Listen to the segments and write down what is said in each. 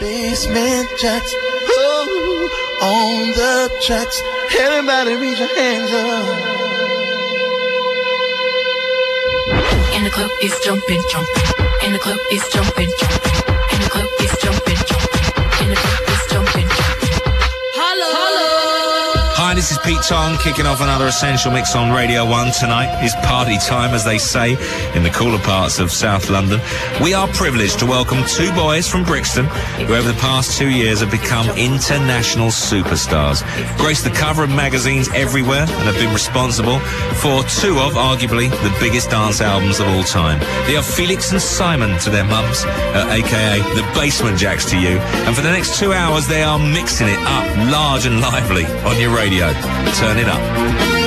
Basement Jaxx, ooh, on the tracks. Everybody raise your hands up. And the club is jumping, jumping. And the club is jumping, jumping. And the club is jumping, jumping. this is Pete Tong kicking off another Essential Mix on Radio 1 tonight. It's party time, as they say, in the cooler parts of South London. We are privileged to welcome two boys from Brixton who over the past two years have become international superstars, graced the cover of magazines everywhere and have been responsible for two of arguably the biggest dance albums of all time. They are Felix and Simon to their mums, uh, aka the Basement Jaxx to you. And for the next two hours, they are mixing it up large and lively on your radio. Turn it up.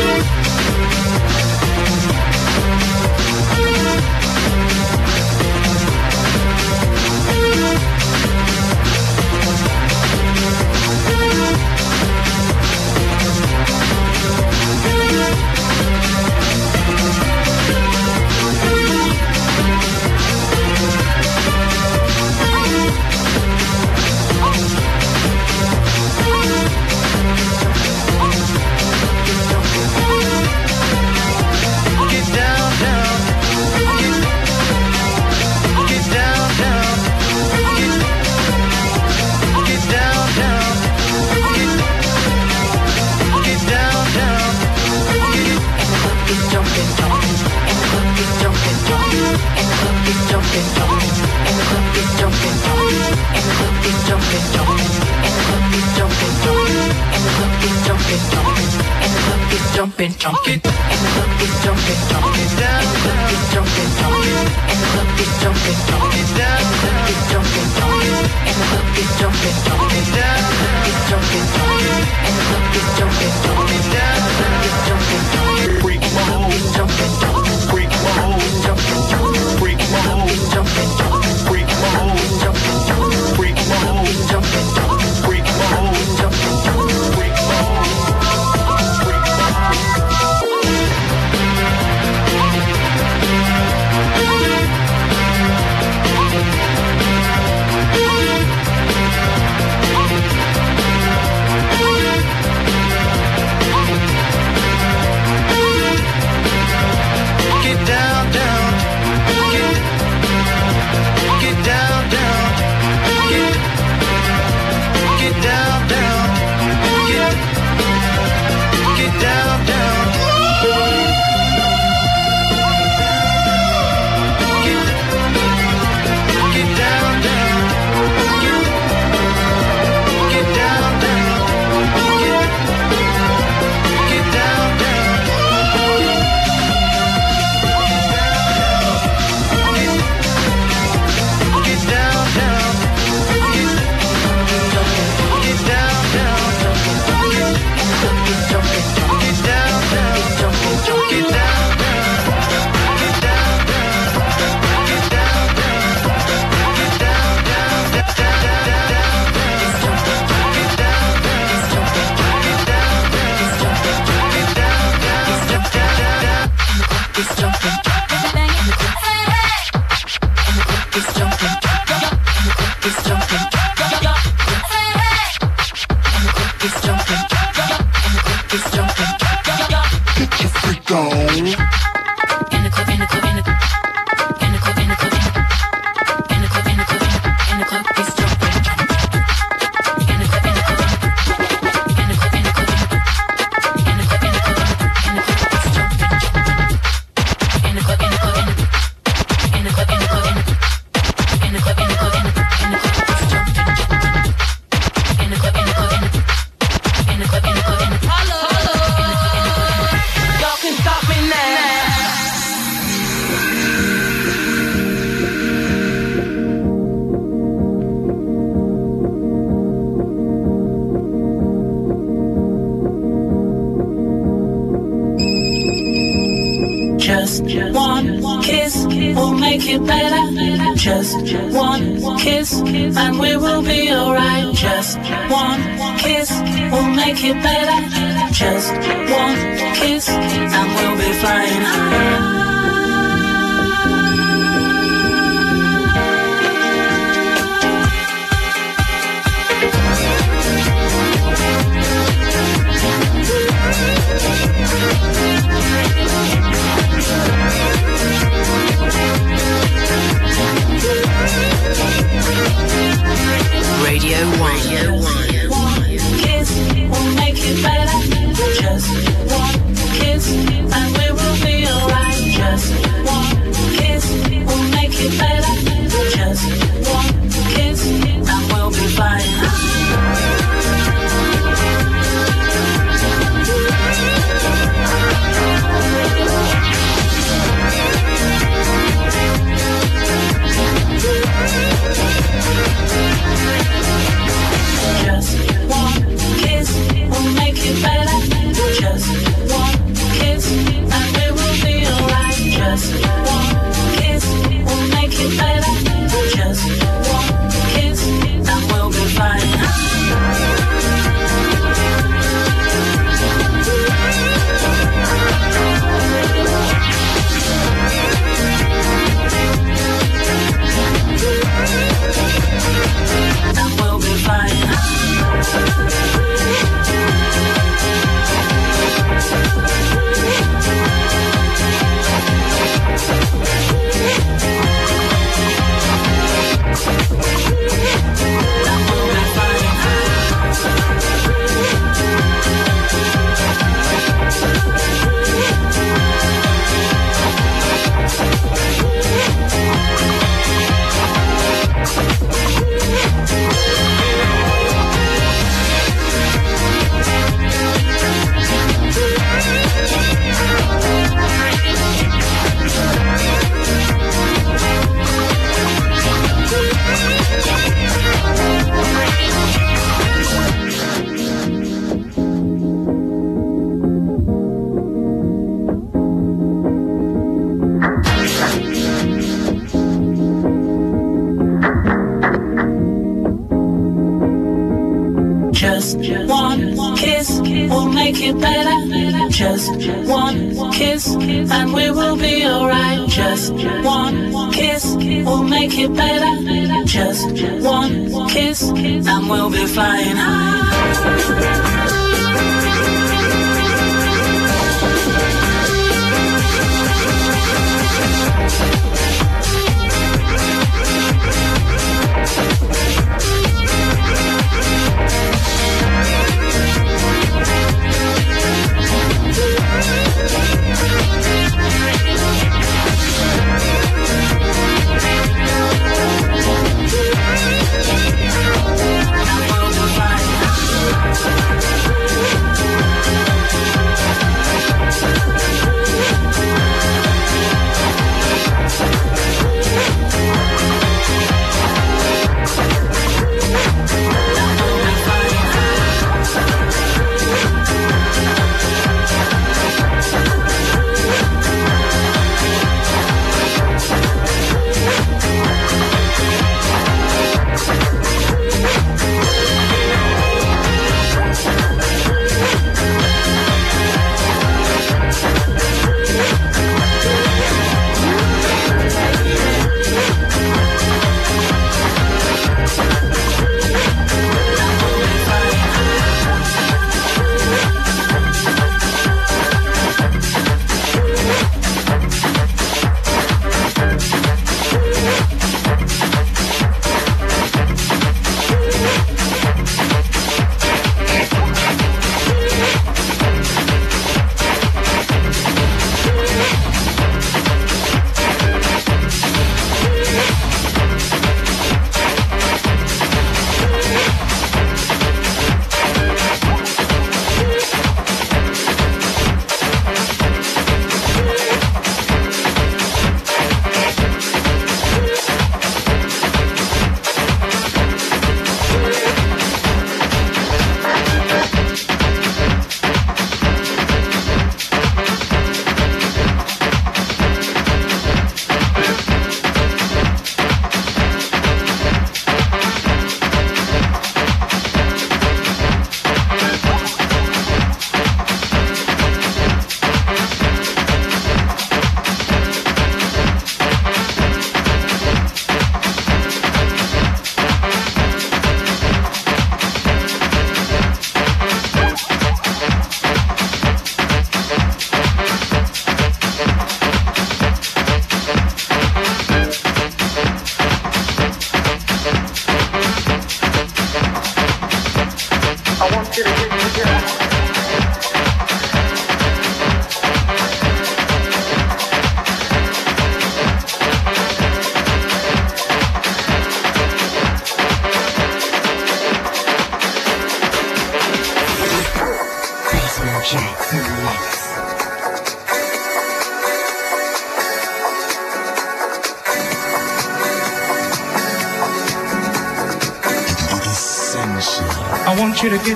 just one kiss, and we'll be flying high.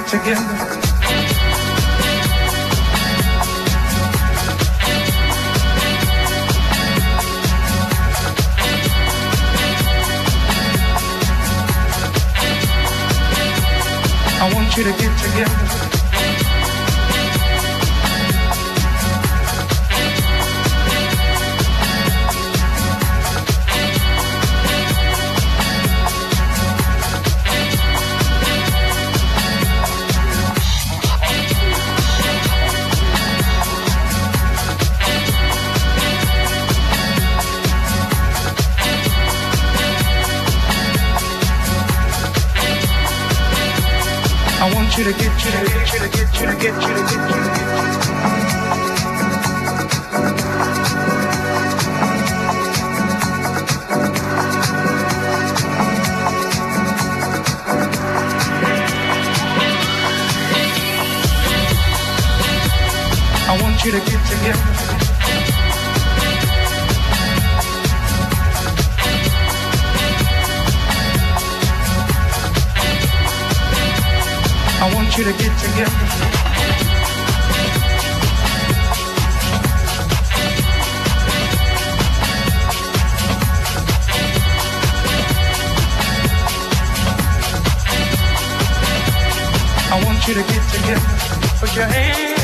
Together. You to get you to get you to get you to get you to get you to get. I want you to get together. Want you to get together. I want you to get together. Put your hands.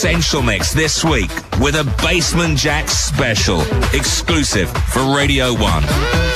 Essential Mix this week with a Basement Jack special exclusive for Radio 1.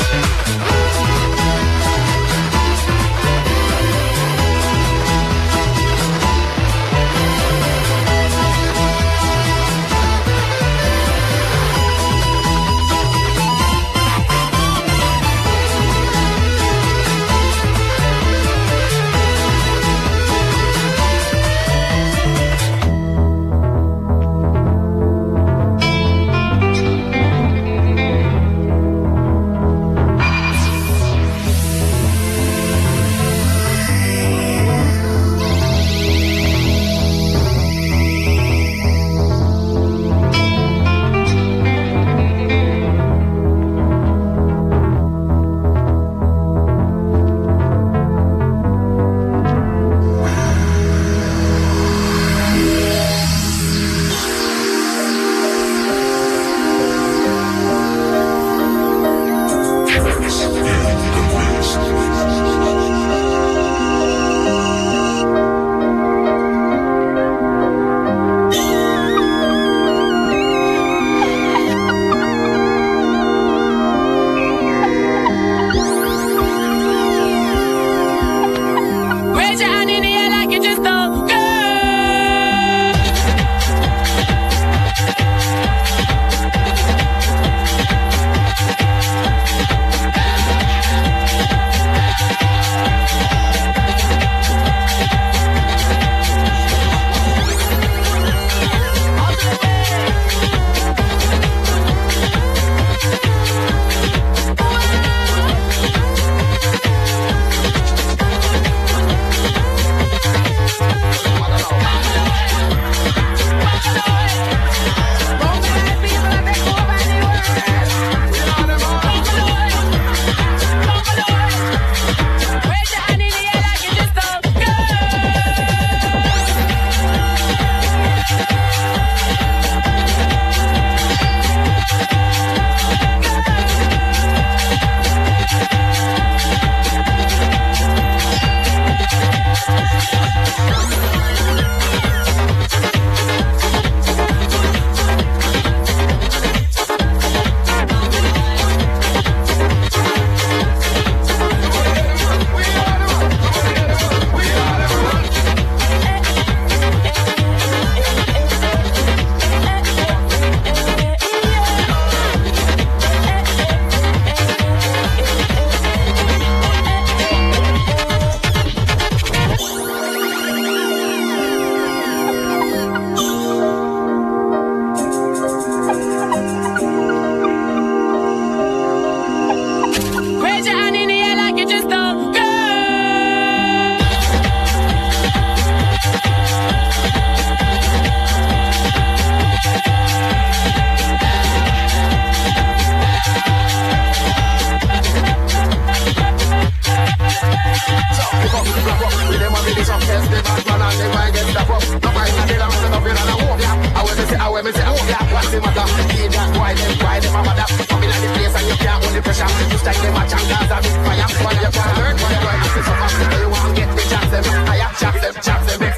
the jack, why them, why them a bother? Coming at the place and you can't hold the pressure. You strike them a chance, cause I fire. Why you try to learn, why you try to suffer? You want get the chance, them higher, chance them, chance them.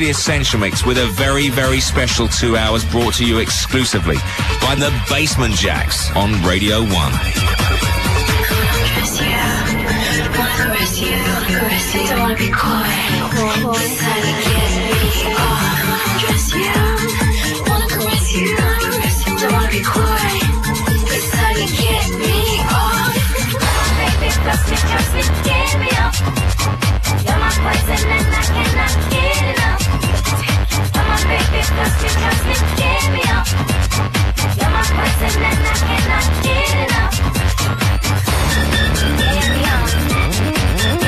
the Essential Mix with a very, very special two hours brought to you exclusively by the Basement Jaxx on Radio 1. Wanna caress you, don't wanna be get me trust me, trust me, give me up. You're my poison and I cannot get enough. Come on, baby, trust me, trust me, give me up. You're my poison and I cannot get enough. Give me up.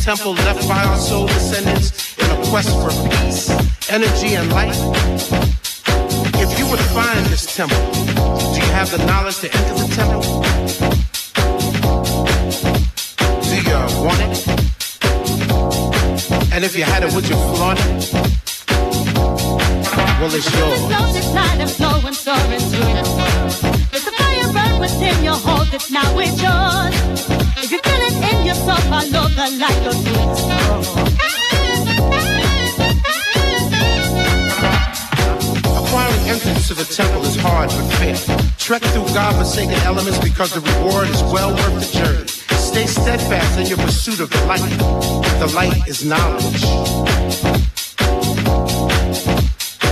temple left by our soul descendants in a quest for peace, energy, and light? If you would find this temple, do you have the knowledge to enter the temple? Do you want it? And if you had it, would you flaunt it? Well, it's yours. to the temple is hard but fair. Trek through God-forsaken elements because the reward is well worth the journey. Stay steadfast in your pursuit of the light. The light is knowledge.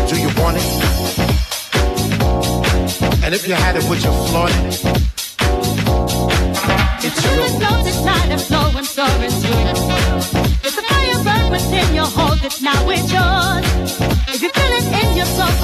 Do you want it? And if you had it, would you flaunt it? It's true. It flows, it's not, and flow, and true. it's a If the fire burns within your hold it, now it's yours.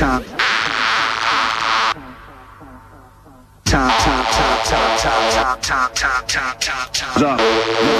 top. Top, top, top, top, top, top, top, top, top, top, top.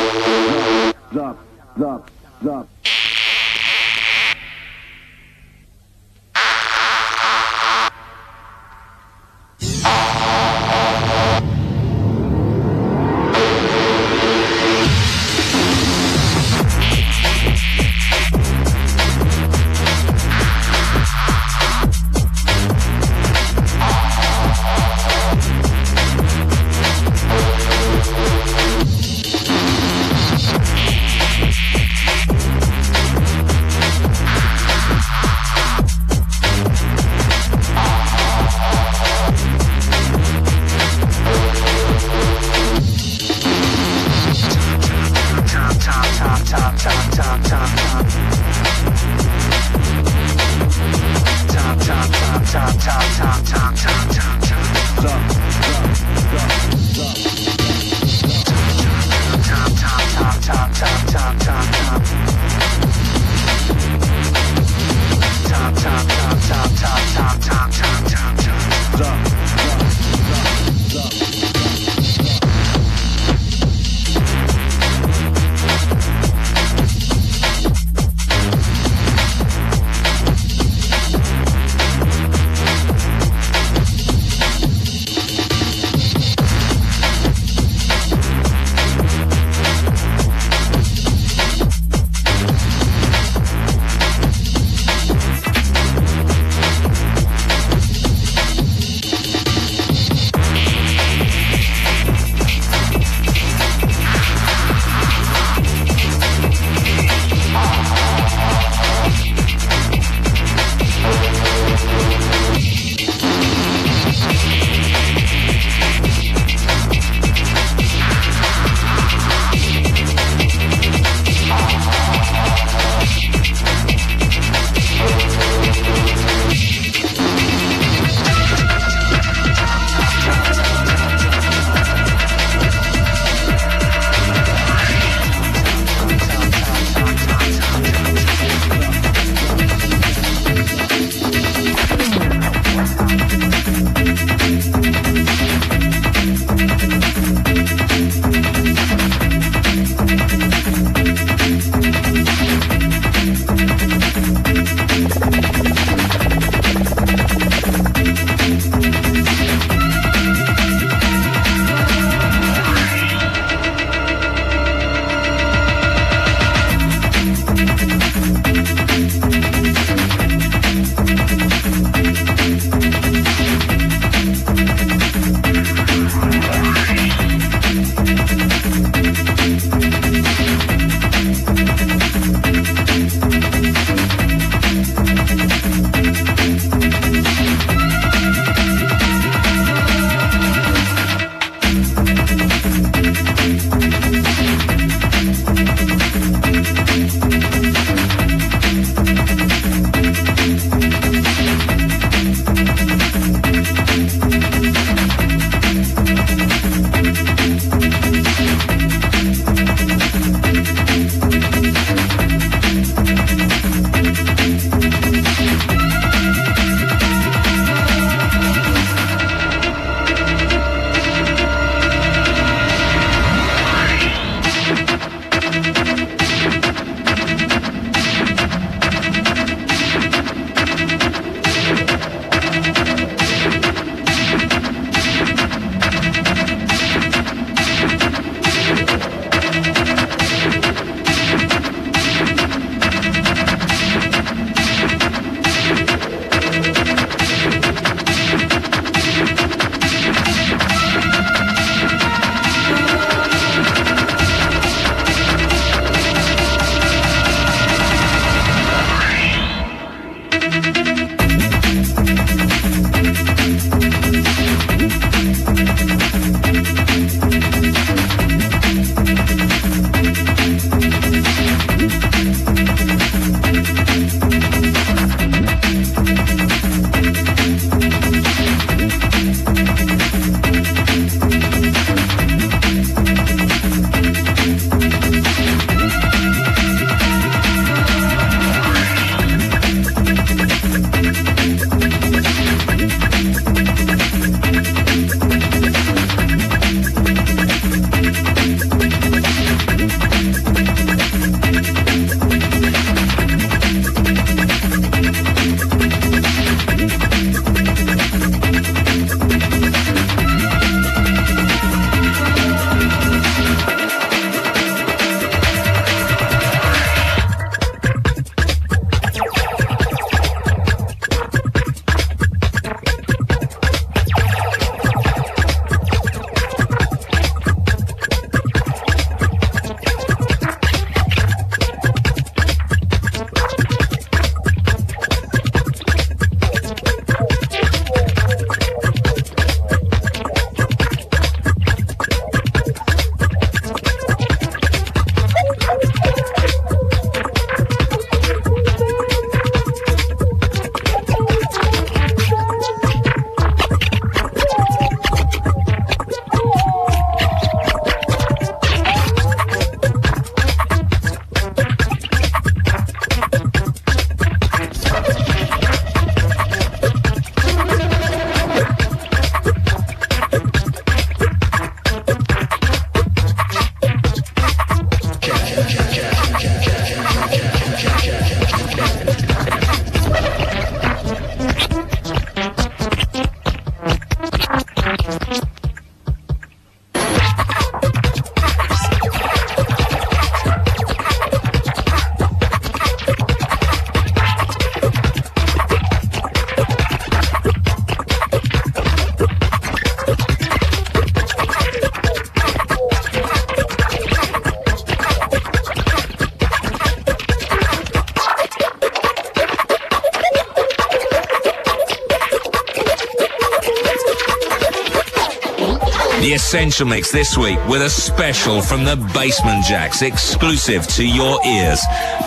The Essential Mix this week with a special from the Basement Jaxx, exclusive to your ears,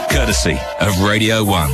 courtesy of Radio 1.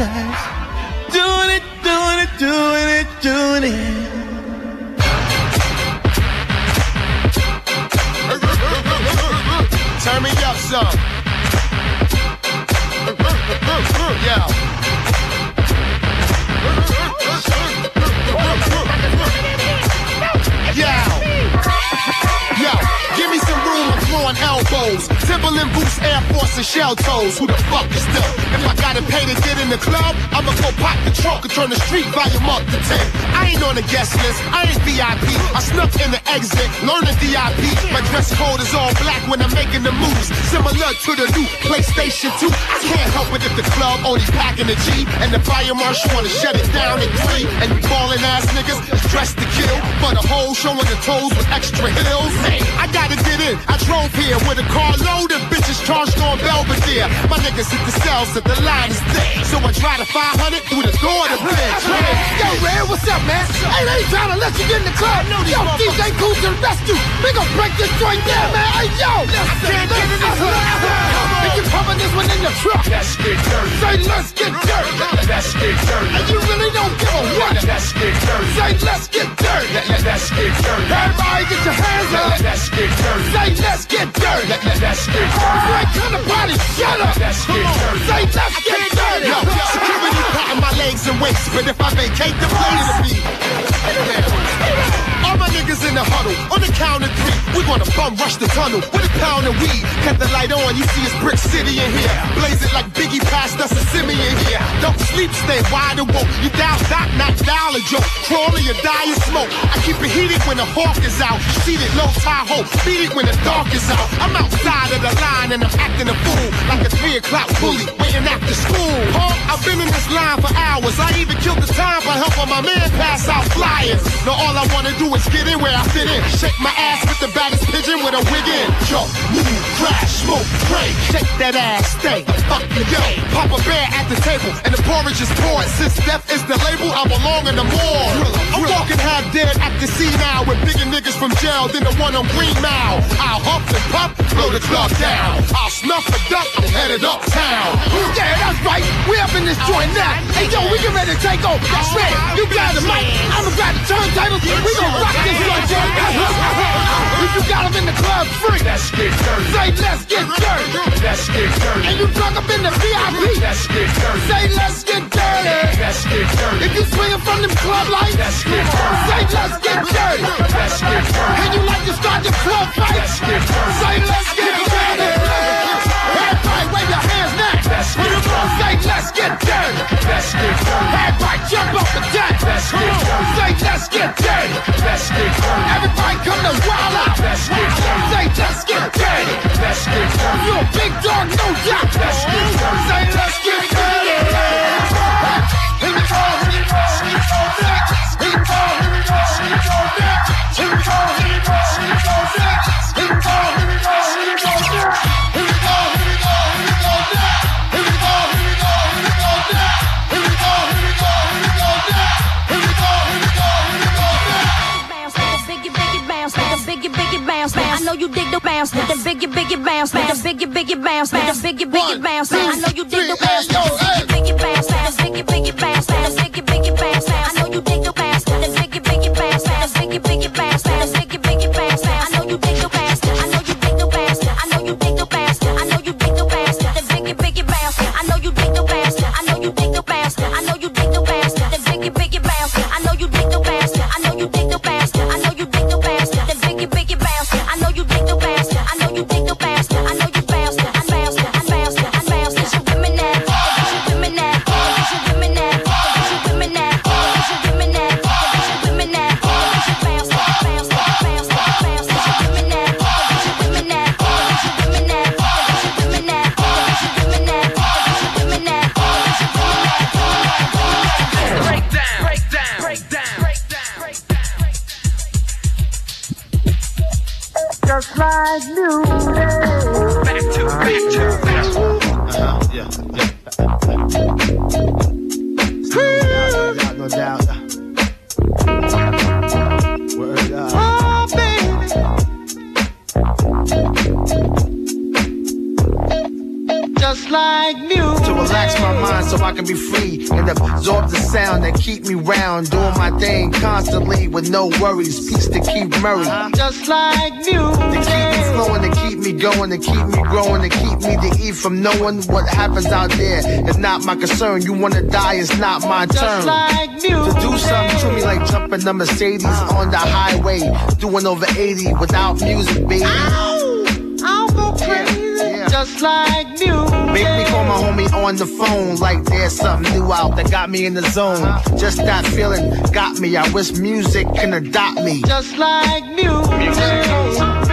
On shell toes. Who the fuck is them? If I gotta pay to get in the club, I'ma go pop the trunk and turn the street volume up to 10. I ain't on the guest list, I ain't VIP. I snuck in the exit, learning DIP. My dress code is all black when I'm making the moves. Similar to the new PlayStation 2. I can't help it if the club only packing the G. And the fire marshal wanna shut it down at three. And you ballin' ass niggas dressed to kill. for the whole showing the toes with extra heels. Hey, I gotta get in. I drove here with a car loaded bitches charged on Belvedere. My niggas hit the cells that the line is thick. So I try to 500 through the door to bitch. Yo, Red, what's up, man? Hey, they ain't trying to let you get in the club. Yo, DJ Kool to the rescue. We gon' break this joint down, man. Hey, yo. I can't get in this And you pumping this one in your truck. Let's get dirty. Say, let's get dirty. Let's get dirty. And you really don't give a what. Let's get dirty. Say, let's get dirty. Let's get dirty. Everybody get your hands up. Let's get dirty. Say, let's get dirty. Let's get dirty. Right to the party, shut up. Let's get dirty. Say, let's get dirty. Yo, security patting my legs and waist, but if I vacate the place to be. All my niggas in the huddle, on the count of three, we gonna bum rush the tunnel with a pound of weed. Cut the light on, you see it's Brick City in here. Blaze it like Biggie passed us a Simeon here. Don't sleep, stay wide awoke. You down, doc, not dial a joke. Crawling, you die in smoke. I keep it heated when the hawk is out. Seated low Tahoe, beat it when the dark is out. I'm outside of the line and I'm acting a fool. Like a three o'clock bully, waiting after school. I've been in this line for hours. I even killed the time by helping my man pass out flyers. Now all I wanna do is get in where I fit in. Shake my ass with the baddest pigeon with a wig in. Jump, move, crash, smoke, break. Shake that ass, stay. Fuck you, yo. Papa Bear at the table, and the porridge is poured. Since death is the label, I belong in the morgue. I'm walking half dead at the sea now with bigger niggas from jail than the one on Green Mile. I'll huff and puff, blow the club down. I'll snuff a duck and head it uptown. Yeah, that's right. We up in this joint now. Hey, yo, we get ready to take over. That's right. You got the mic. I'ma grab the turntables. We gon' rock this joint, Jay. If you got 'em in the club free, Let's get dirty. say let's get dirty. Let's get dirty. And you drunk up in the VIP, Let's get dirty. say let's get dirty. Let's get dirty. If you swinging from them club lights, Let's get dirty. say let's get dirty. Let's get dirty. And you like to start the club fight, Let's get dirty. say let's get dirty. Everybody wave your hands now. Let's get dirty. Say let's get dirty. Let's get dirty. Everybody jump off the deck. Let's get dirty. Say let's get dirty. Let's get dirty. Everybody come to wild out. Let's get dirty. Say let's get dirty. Let's get dirty. You a big dog, no doubt. Let's get dirty. Say let's get dirty. Here we go, here we go, here we go. Here we go, here we go, here we go next. Here we go, here we go, bounce, with the biggie, biggie bounce, with the biggie, biggie bounce, with the biggie, biggie bounce. I know you dig the bounce, biggie, biggie bounce, biggie, biggie bounce, no worries. Peace to keep Murray. Uh-huh. Just like new. To keep me flowing, to keep me going, to keep me growing, to keep me to eat from knowing what happens out there. It's not my concern. You wanna die, it's not my Just turn. like new. To do something to me like jumping the Mercedes uh-huh. on the highway, doing over 80 without music, baby. I'll go crazy. Yeah. Just like new. Make me call my homie on the phone like there's something new out that got me in the zone. Just that feeling got me. I wish music can adopt me. Just like new. Music. Music.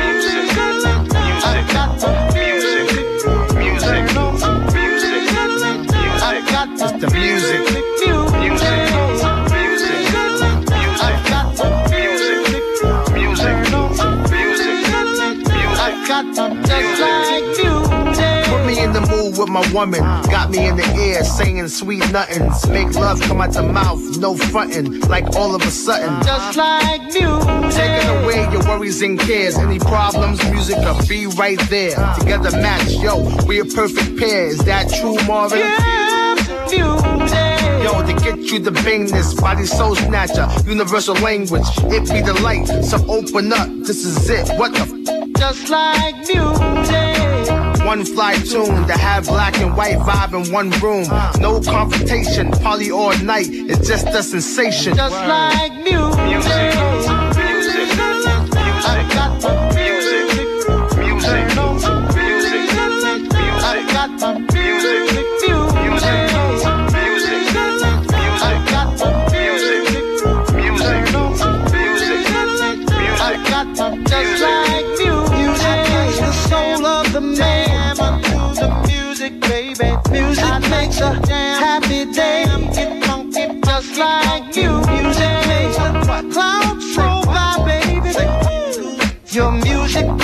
my woman. Got me in the air singing sweet nothings. Make love come out the mouth, no frontin'. Like all of a sudden, just like music. Taking away your worries and cares. Any problems, music will be right there. Together match, yo, we a perfect pair. Is that true, Marvin? Yeah, music. Yo, to get you the bangness, body soul snatcher, universal language. It be the light, so open up. This is it. What the? F- just like music. One fly tune to have black and white vibe in one room. No confrontation, poly all night. It's just a sensation. Just like music.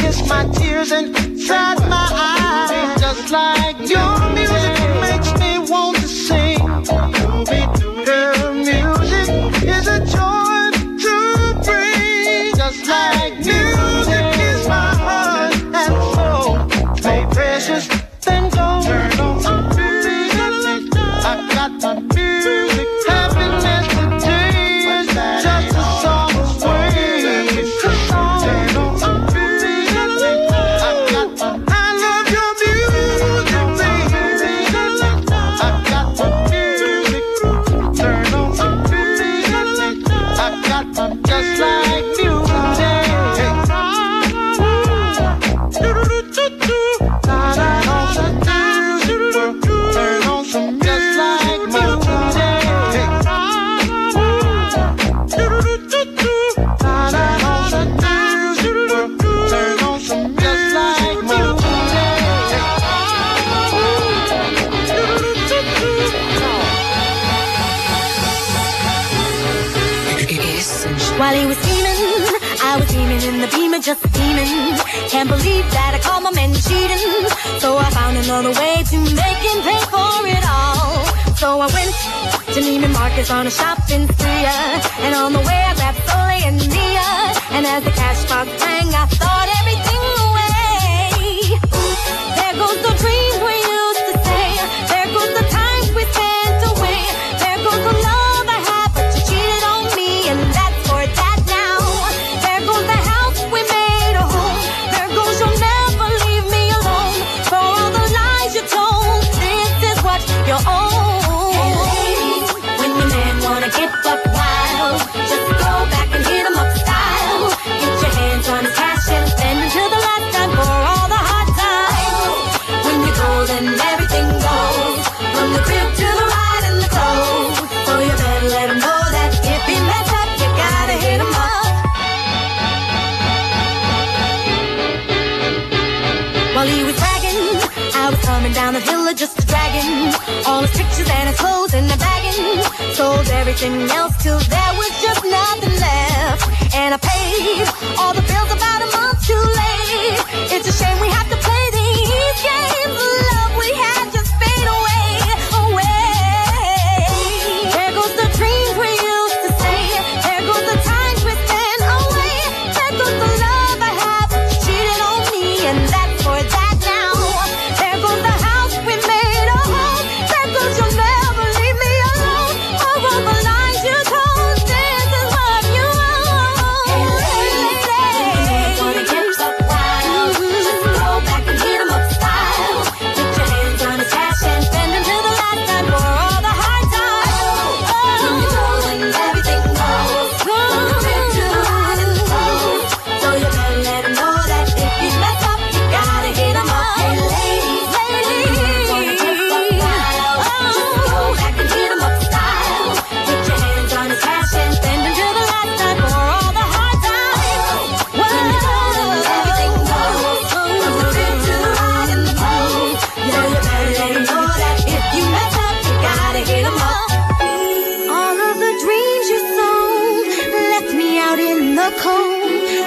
kiss my tears and sad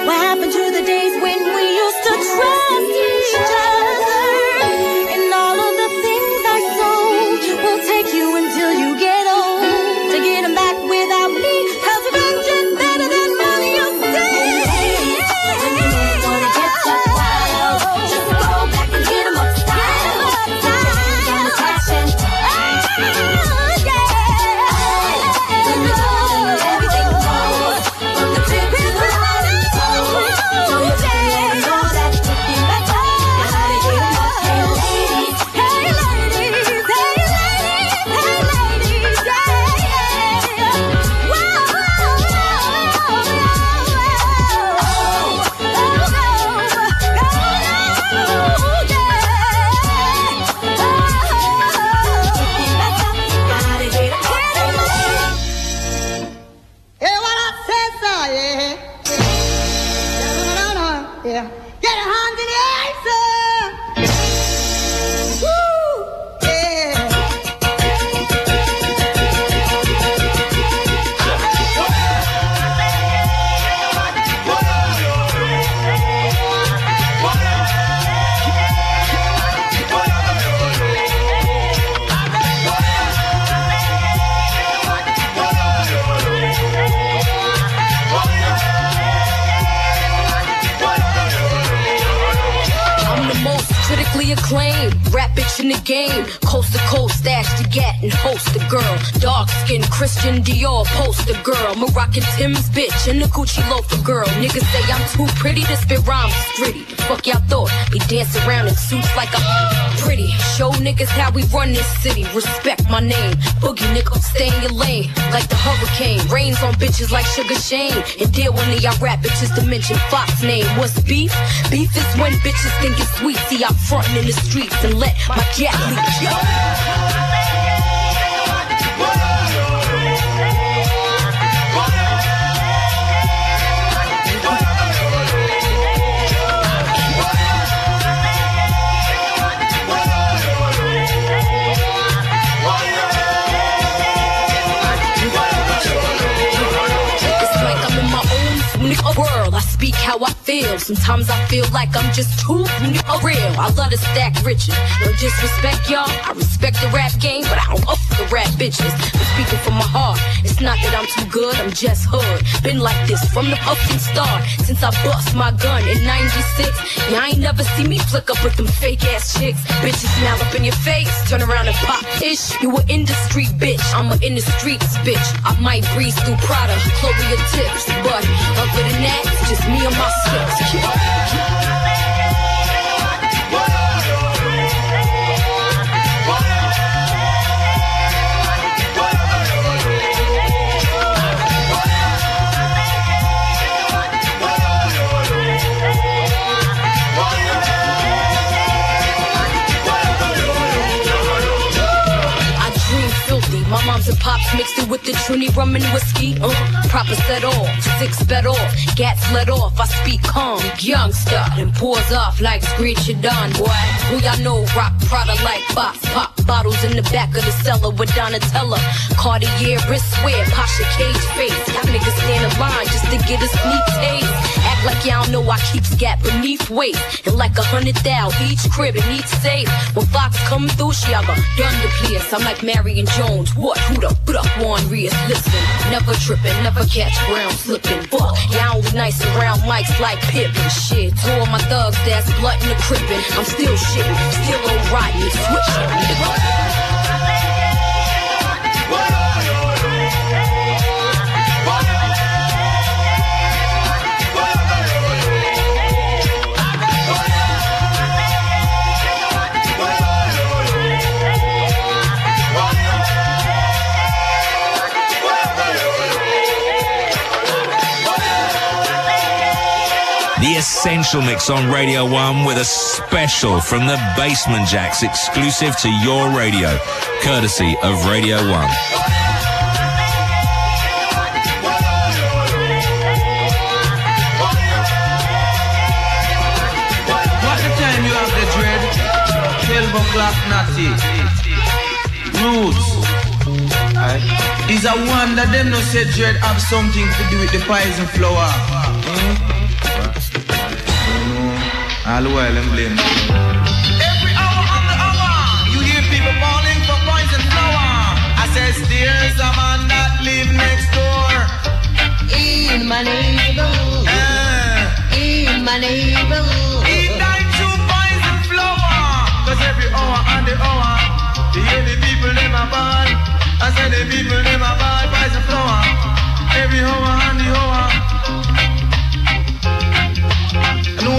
What happened to too pretty to spit rhymes gritty. Fuck y'all thought. We dance around in suits like I'm pretty. Show niggas how we run this city. Respect my name. Boogie nigga, stay in your lane. Like the hurricane. Rains on bitches like Sugar Shane. And deal when y'all rap bitches to mention Fox name. What's beef? Beef is when bitches think it's sweet. See, I'm frontin' in the streets and let my gat leak. How I feel. Sometimes I feel like I'm just too real. I love to stack riches. No disrespect, y'all. I respect the rap game, but I don't the rap bitches. I'm speaking from my heart. It's not that I'm too good, I'm just hood. Been like this from the fucking start. Since I bust my gun in 96. Y'all ain't never see me flick up with them fake ass chicks. Bitches smile up in your face. Turn around and pop ish. You an industry bitch. I'm a in the streets bitch. I might breeze through Prada, Chloe your tips. But other than that, just me and my six. Mom's and pops mixed it with the Trini rum and whiskey. Uh, proper set off, six bet off, gats let off. I speak calm, youngster, and pours off like screech you done, boy. Who y'all know rock Prada like box pop bottles in the back of the cellar with Donatella. Cartier wristwear, Pasha cage face. Y'all niggas stand in line just to get a sneak taste. Act like y'all know I keep scat beneath weight. And like a hundred thou each crib and each safe. When Fox come through, she have a done the place. I'm like Marion Jones. What? Who the put up one Rias? Listen, never tripping, never catch ground slipping. Fuck, y'all only nice around mics like Pippin. Shit, two of my thugs that's blood in the crippin'. I'm still shitting, still on riding, switching. Essential Mix on Radio 1 with a special from the Basement Jaxx exclusive to your radio, courtesy of Radio 1. What the time you have the dread? 12 o'clock natty. Roots. Is a wonder them no say dread have something to do with the poison flower. Hmm? All the while them blame. Every hour on the hour, you hear people calling for poison flower. I says there's a man that live next door. In my neighborhood. In my neighborhood. He died to poison flower. Cause every hour and the hour, you hear the people them a ball. I say the people them a ball poison flower. Every hour and the hour. I know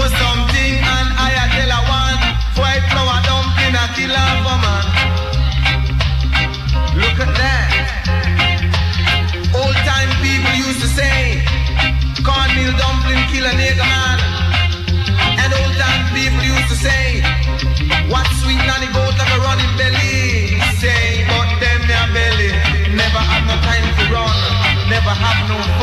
used to say, cornmeal dumpling kill a nigga man. And old time people used to say, what sweet nanny goat have a running belly. Say, but them their belly never have no time to run, never have no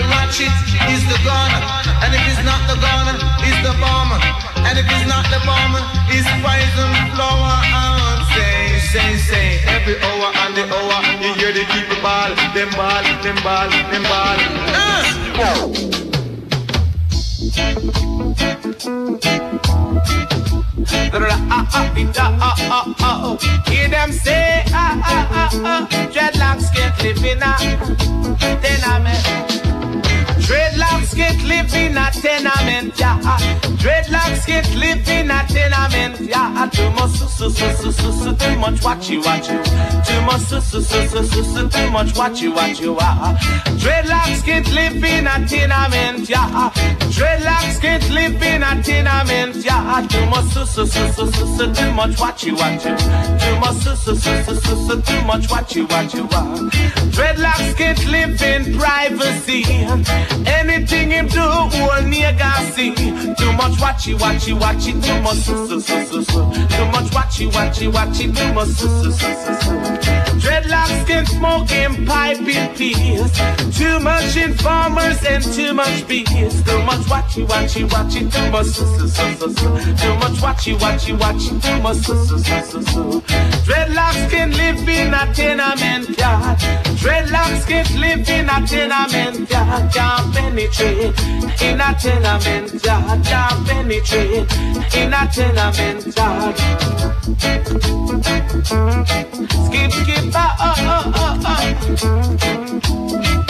the ratchet, it's the gun. And if it's not the gun, it's the bomb. And if it's not the bomb, it's poison flower. I say, say, say, every hour and the hour, you hear the people ball, them ball, them ball, them ball. Uh. Hear them say, ah, ah, ah, ah, dreadlocks can't live in a tenement. Dreadlocks can't live in a tenement, yeah. Dreadlocks can't live in a tenement, yeah. Too much, su, su, su, su, su, too much watchy, watchy. Too much, su, su, su, su, su, su, too much watchy, watchy, ah. Dreadlocks can't live in a tenement, yeah. Dreadlocks can't live in a tenement, yeah. Too much, su, su, su, su, su, su, too much watchy, watchy. Too much, su, su, su, su, su, su, too much watchy, watchy, ah. Dreadlocks can't live in privacy. Anything him do, all nigga see. Too much watchy, watchy, watchy, too much su, su, su, su, su. Too much watchy, watchy, watchy, too much su, su, su, su, su. Can and pipe in peace. Too much informers and too much bees. Too much watchy, watchy, watchy, too much su, su, su, su, su. Too much watchy, watchy, watchy, too much su, su, su, su, su. Dreadlocks can live in a tenement yard. Dreadlocks can't live in a tenement yard. Can't penetrate in a tenement yard. Can't penetrate in a tenement yard. Skip, skip, ah, oh, oh, oh, oh.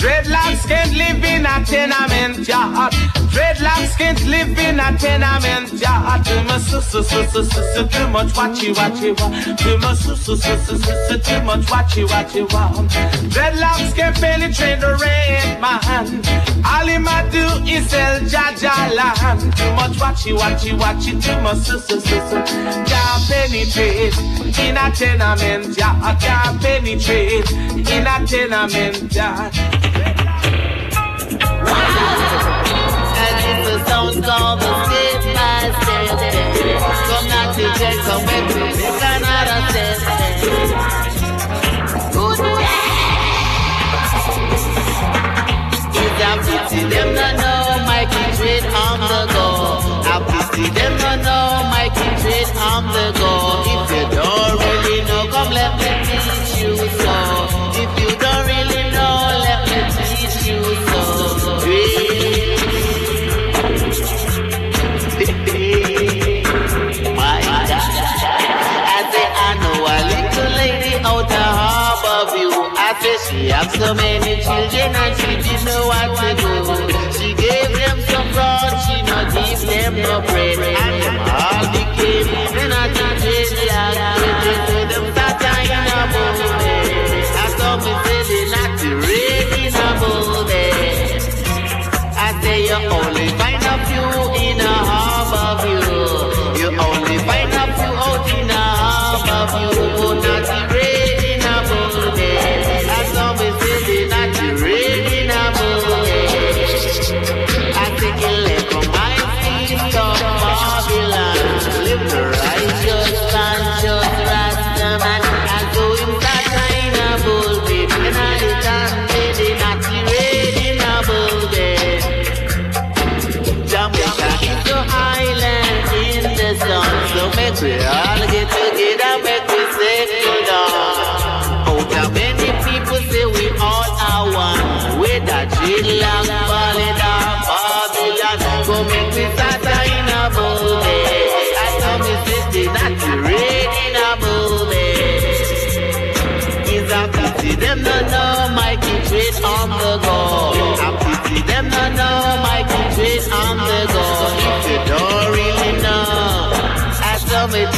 Dreadlocks can't live in a tenement yard. Dreadlocks can't live in a tenement yard. Too much, su, su, su, su, su, too much watchy, watchy, wa. Too much, su, su, su, su, su, too much watchy, watchy, wa. Dreadlocks can penetrate the red man. All him a do is sell Jaja land. Too much watchy, watchy, watchy, too much, su, su, su, su. Can't penetrate in a tenement yard. Can't penetrate in a tenement yard. And it's the sound of the step by step. Come not to check, come back to another step. Good It's a pity them no know Mikey trade on the go. A pity them no know Mikey trade on the go. If you don't really know, come let me so many children and she didn't know what to do. She gave them some corn, she not give them no bread.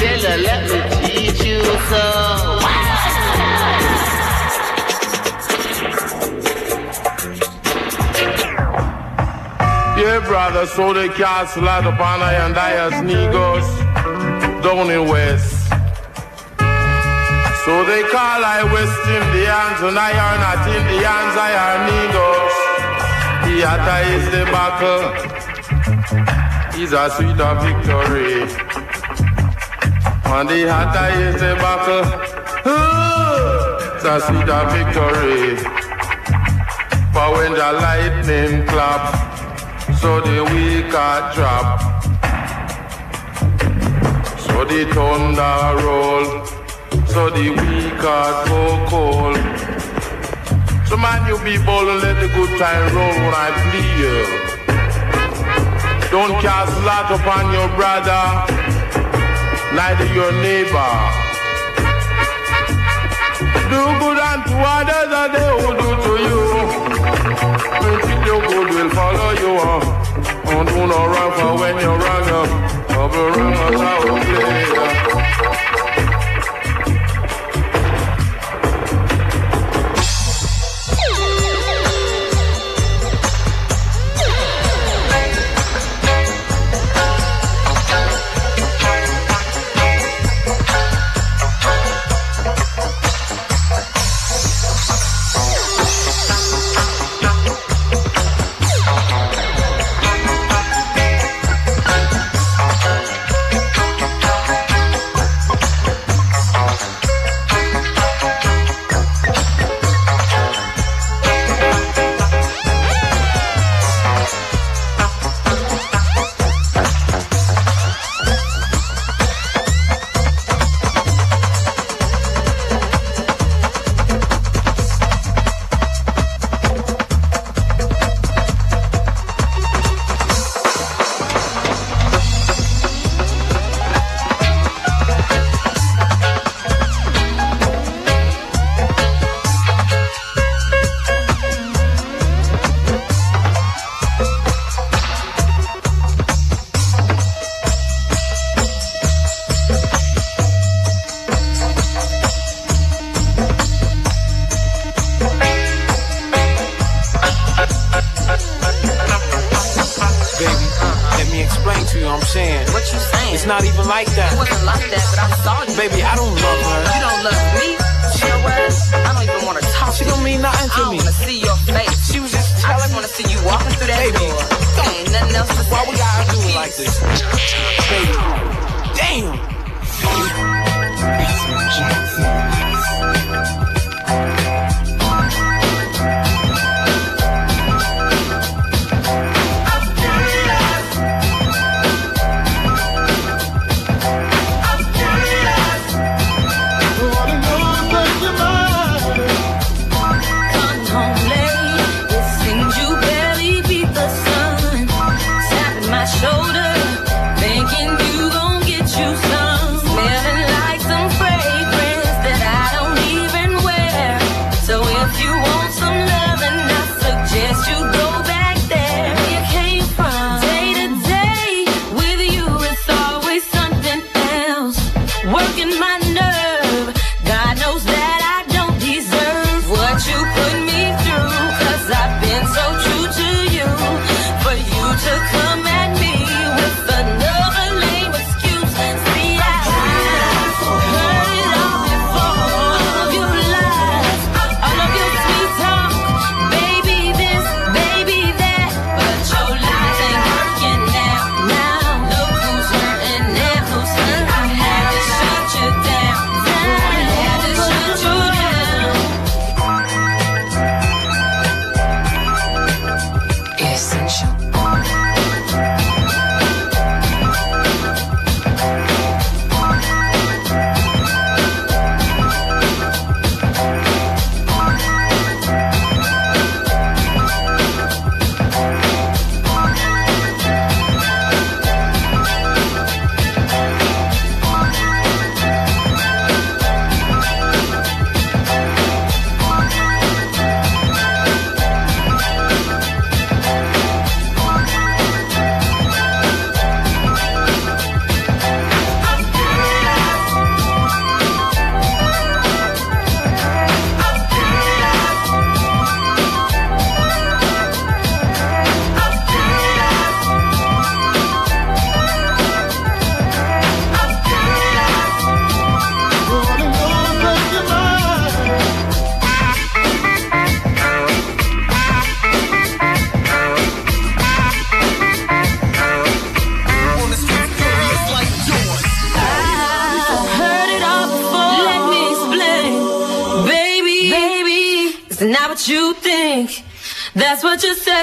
Let me teach you so. Yeah, brother, so they castle out upon I and I as Negos down in West. So they call I West Indians and I are not Indians, I are Negos. The Atta is the buckle, is a sweet of victory. On the hot I is the buckle. to see the victory. But when the lightning clap, so the weak are trapped. So the thunder roll, so the weak are so cold. So man, you be bold and let the good time roll when I plea you. Don't cast lot upon your brother neither your neighbor. Do good unto others as they will do to you. Repeat your good will follow you up. Don't do no wrong for when you're wrong up. Trouble run us out later.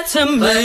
to me.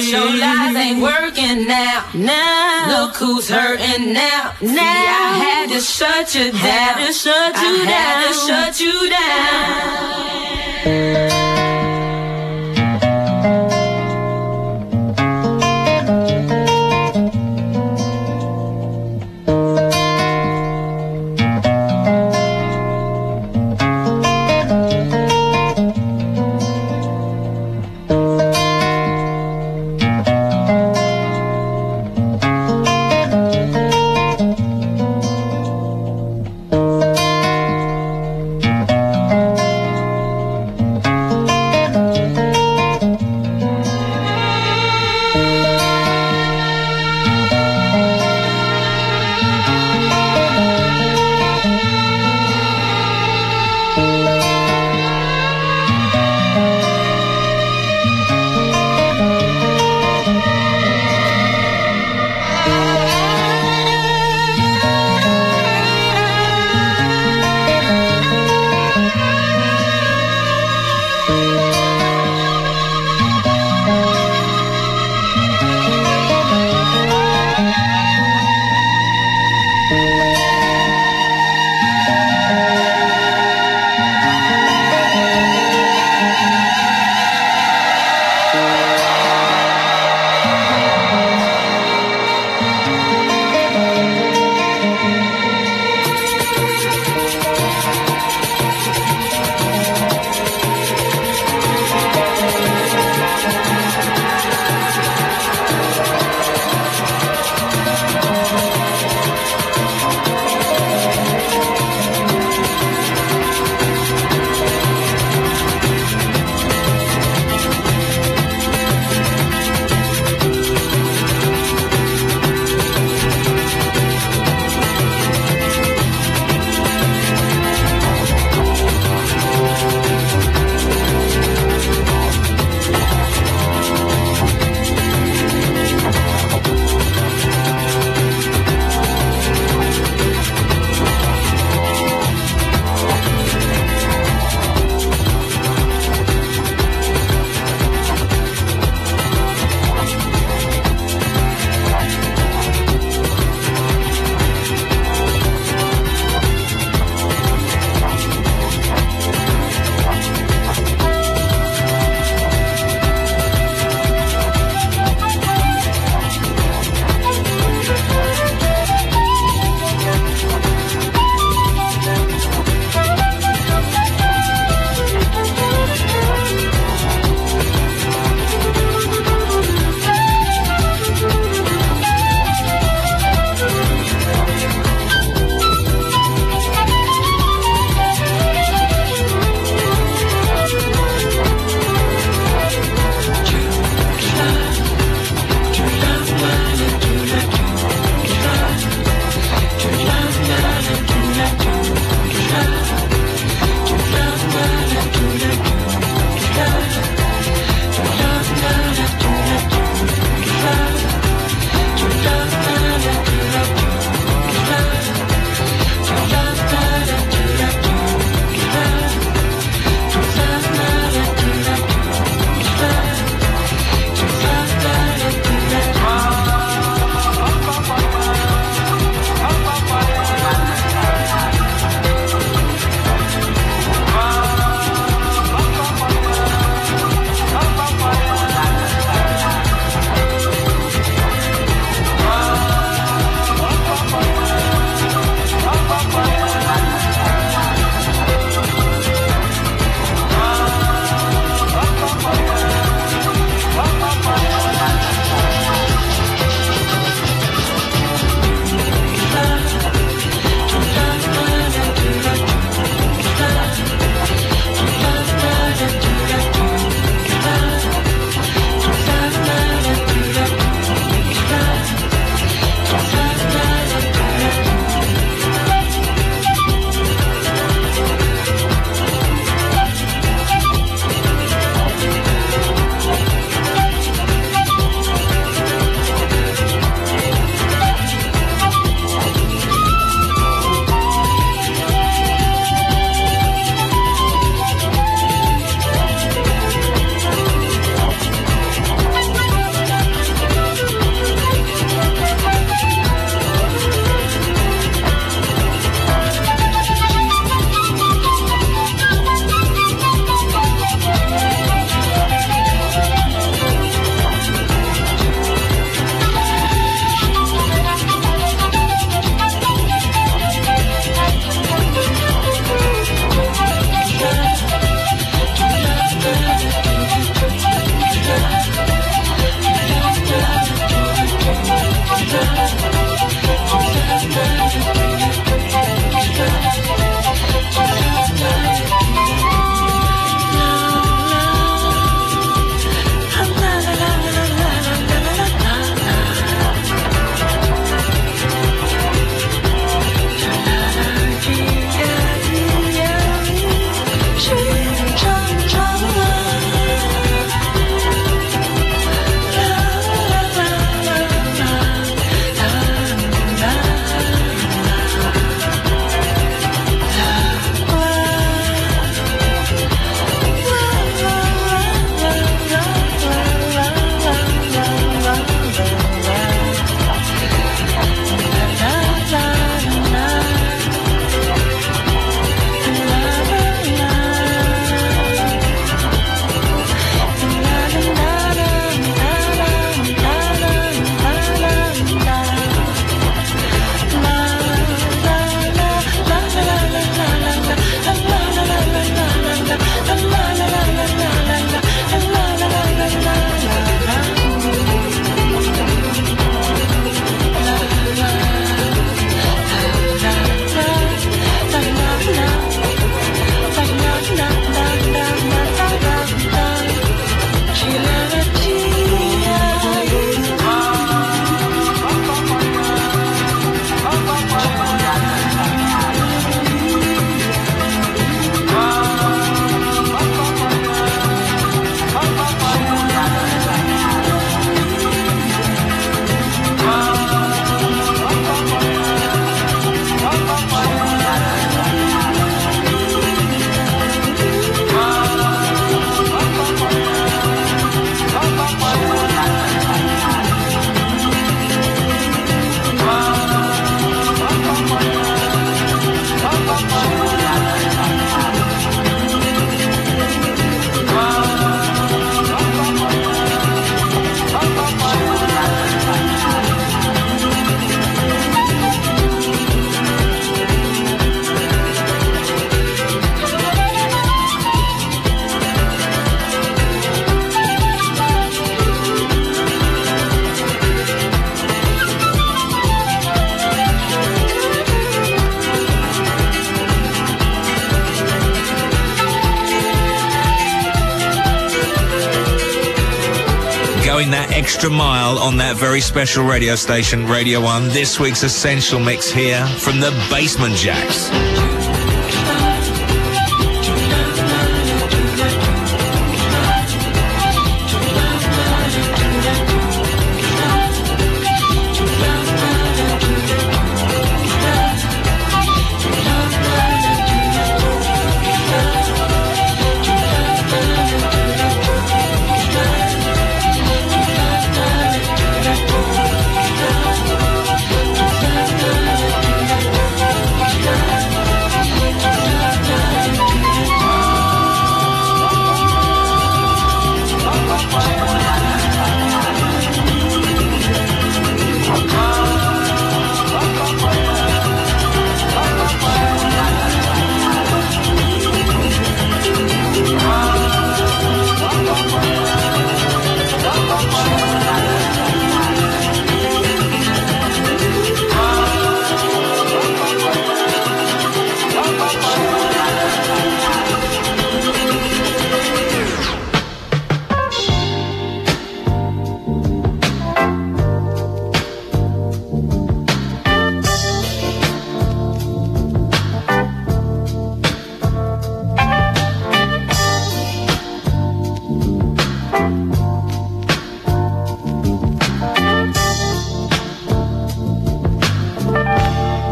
Extra mile on that very special radio station, Radio 1. This week's Essential Mix here from the Basement Jaxx.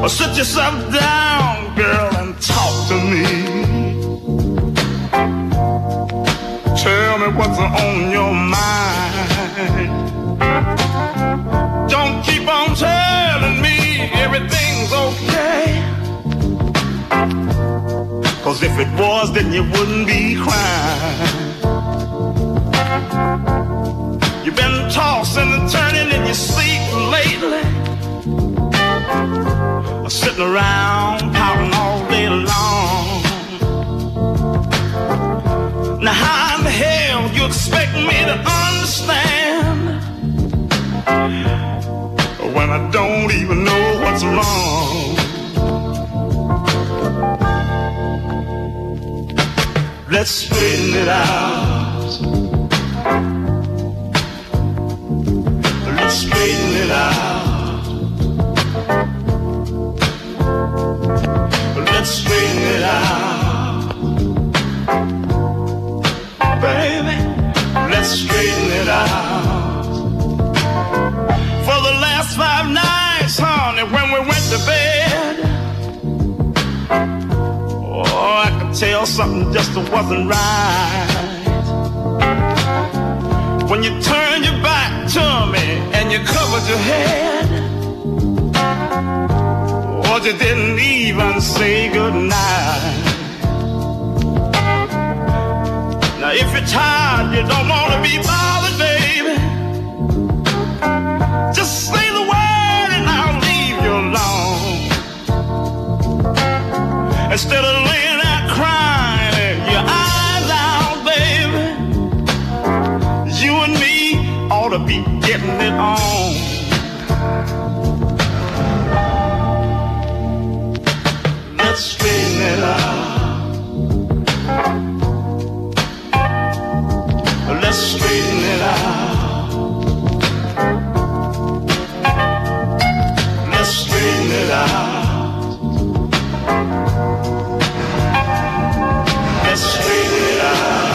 Sit yourself down, girl, and talk to me. Tell me what's on your mind. Don't keep on telling me everything's okay. Cause if it was, then you wouldn't be crying. You've been tossing and turning in your sleep lately around pouting all day long. Now, how in the hell you expect me to understand when I don't even know what's wrong? Let's straighten it out. Let's straighten it out. Baby, let's straighten it out. For the last five nights, honey, when we went to bed, oh, I could tell something just wasn't right. When you turned your back to me and you covered your head. But you didn't even say goodnight. Now, if you're tired, you don't want to be bothered, baby. Just say the word and I'll leave you alone. Instead of laying out crying, your eyes out, baby. You and me ought to be getting it on. Straighten it out. Let's straighten it out. Let's straighten it out. Let's straighten it out.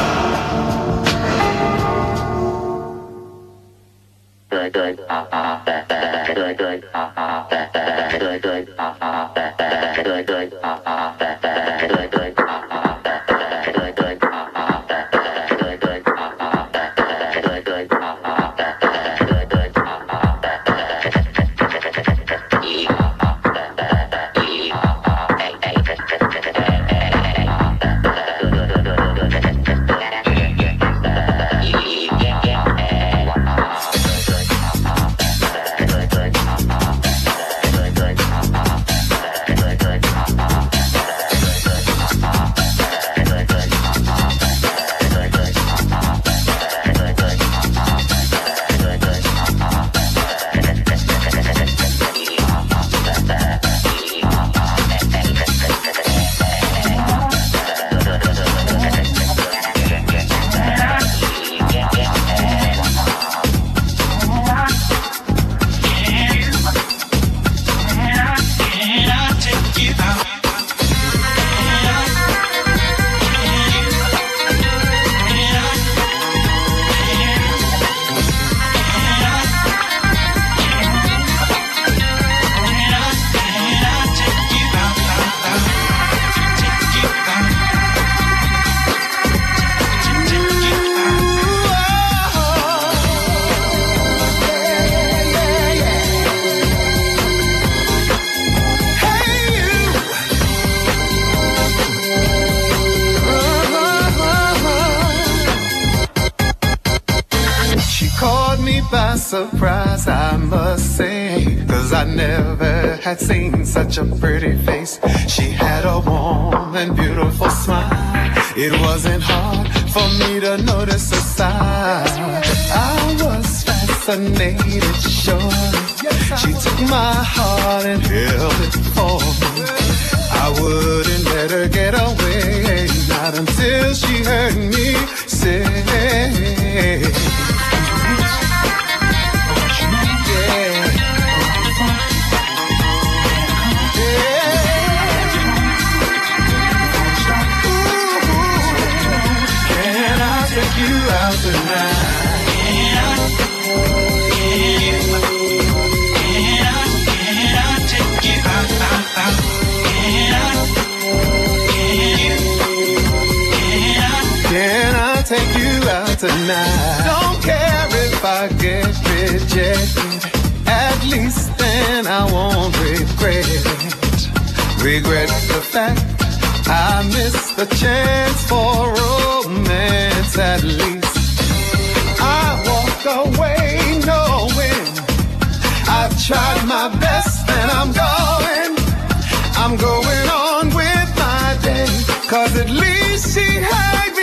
Had seen such a pretty face. She had a warm and beautiful smile. It wasn't hard for me to notice her side. I was fascinated, sure. She took my heart and held it for me. I wouldn't let her get away, not until she heard me tonight? Don't care if I get rejected. At least then I won't regret. Regret the fact I missed the chance for romance at least. I walk away knowing I've tried my best and I'm going. I'm going on with my day. Cause at least she heard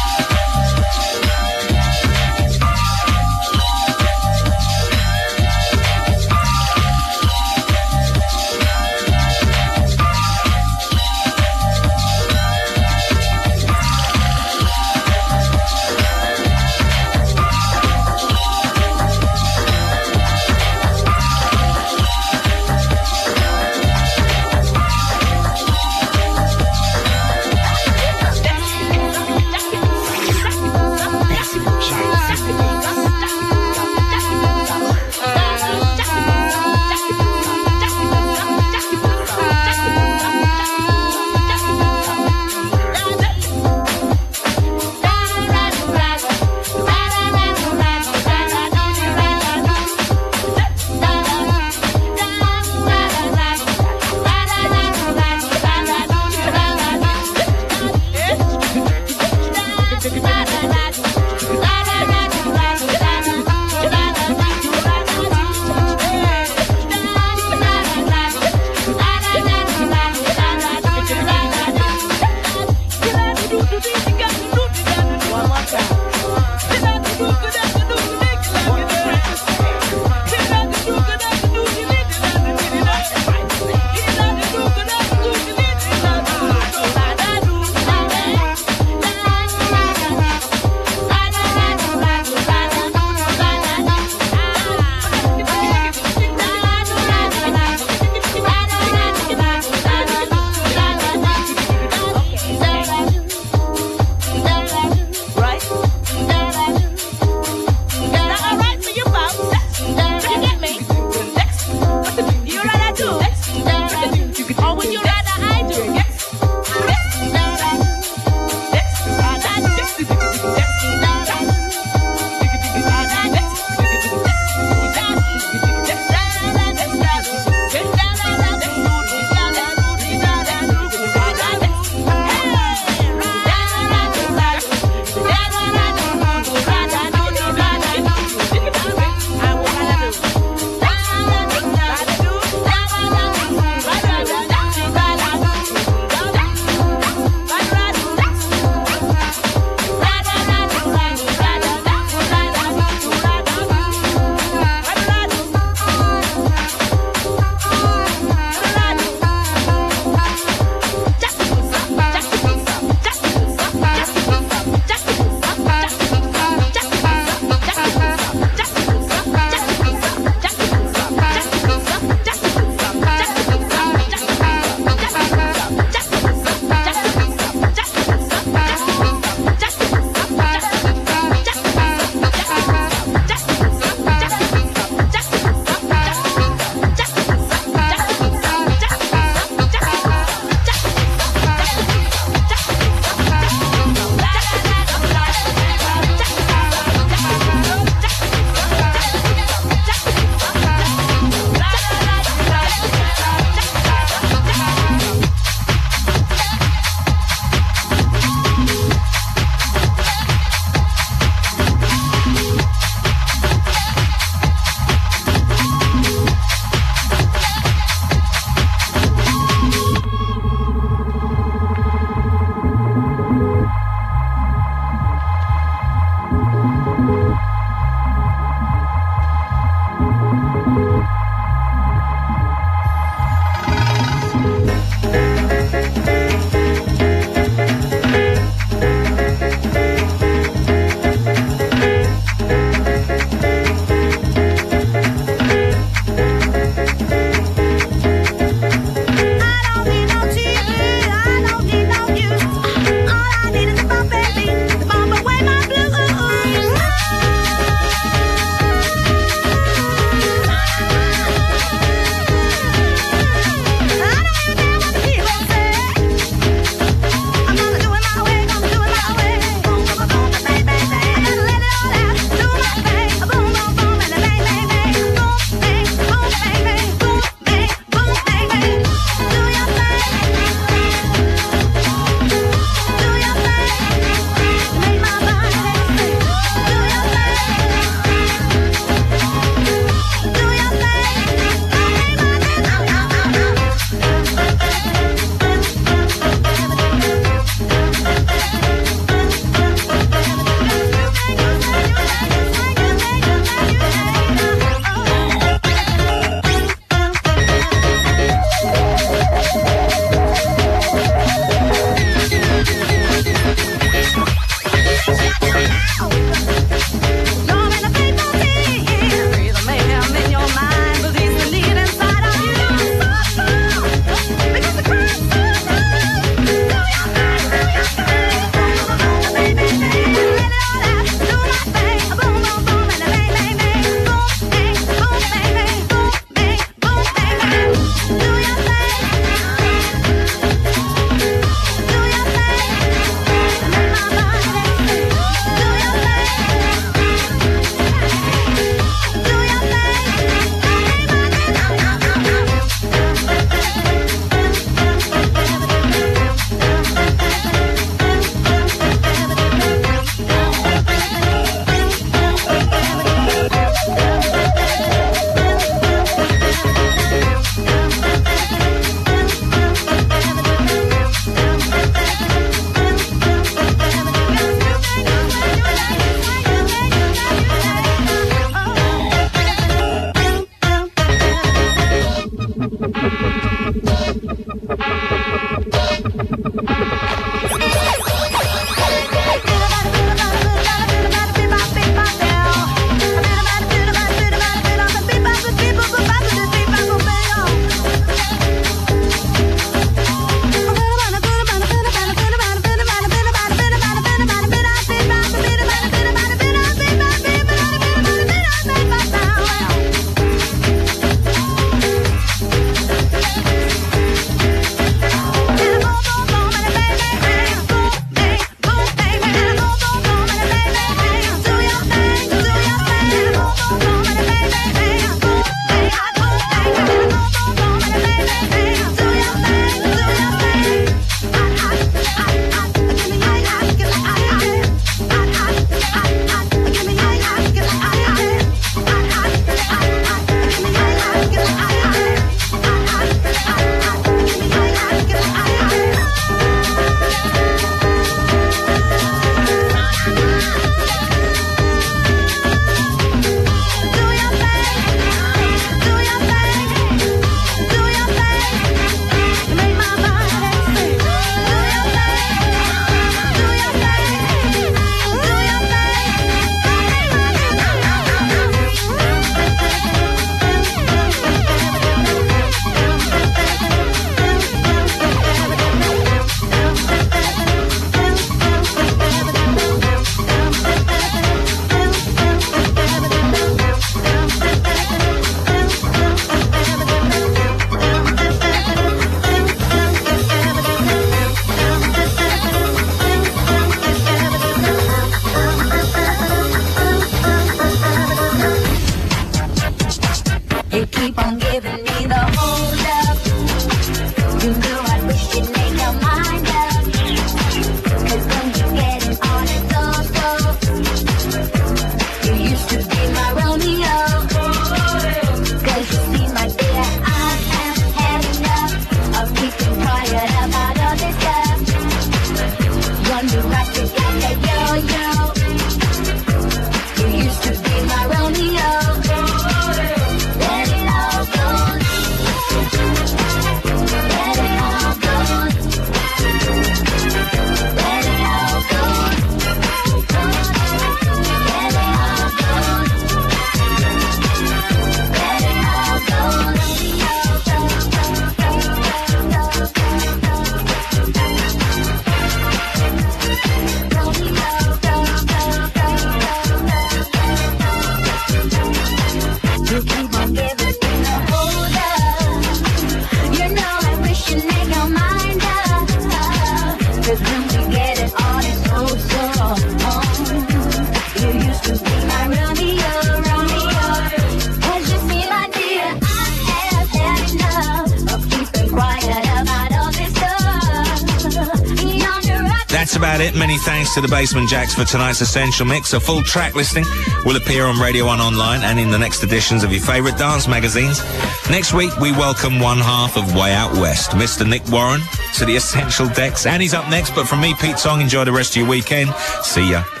to the Basement Jaxx for tonight's Essential Mix. A full track listing will appear on Radio 1 online and in the next editions of your favourite dance magazines. Next week, we welcome one half of Way Out West, Mr. Nick Warren, to the Essential Decks. And he's up next, but from me, Pete Tong, enjoy the rest of your weekend. See ya.